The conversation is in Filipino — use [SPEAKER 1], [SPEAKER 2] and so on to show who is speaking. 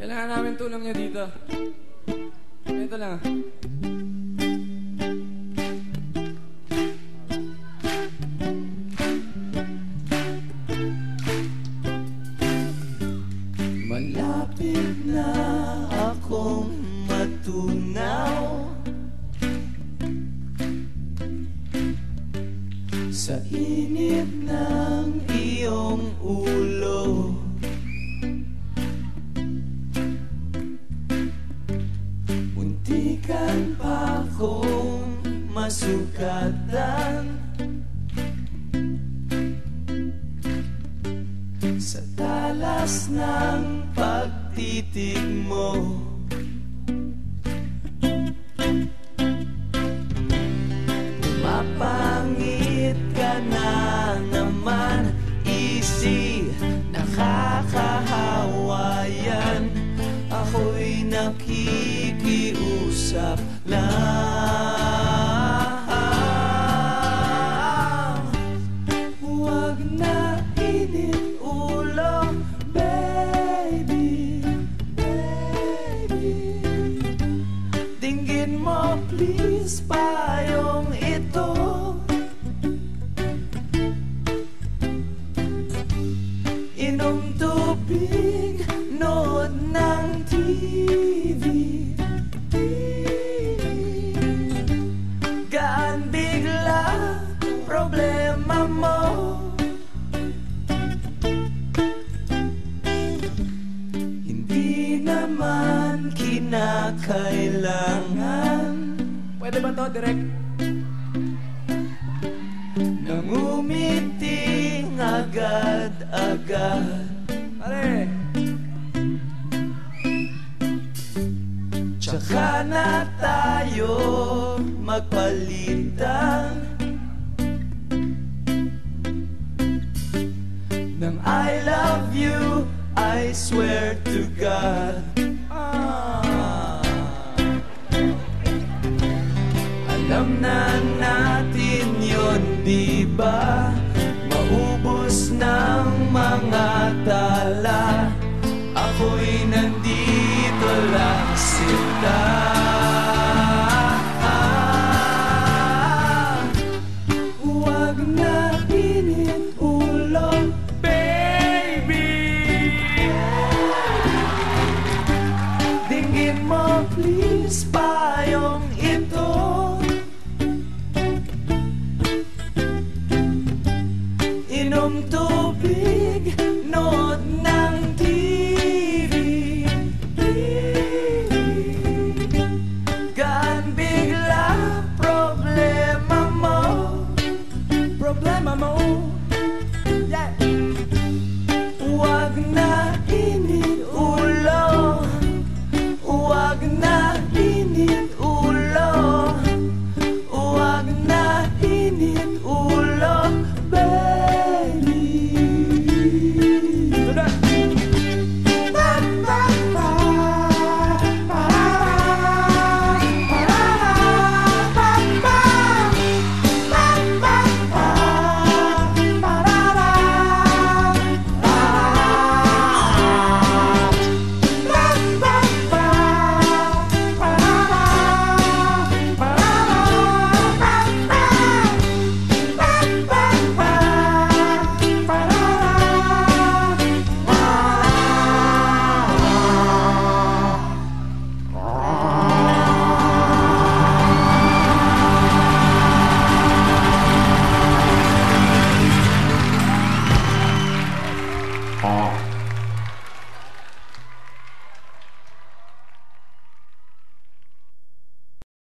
[SPEAKER 1] Kailangan namin tulong niyo dito. Ito lang.
[SPEAKER 2] Malapit na Sa init ng iyong ulo. Muntikan pa akong masukatan Sa talas ng pagtitig mo Easy, nakakahawa yan Ako'y nakikiusap lang Huwag na init ulo, baby, baby. Dinggin mo please payong Inom tubig, nood ng TV TV Gaan bigla problema mo. Hindi naman kinakailangan.
[SPEAKER 1] Pwede ba to, direct?
[SPEAKER 2] Agad-agad
[SPEAKER 1] Pare!
[SPEAKER 2] Tsaka na tayo magpalitan Nang I love you, I swear to God ah. Alam na natin yon, di ba? Mga tala Ako'y nandito lang sila
[SPEAKER 1] 啊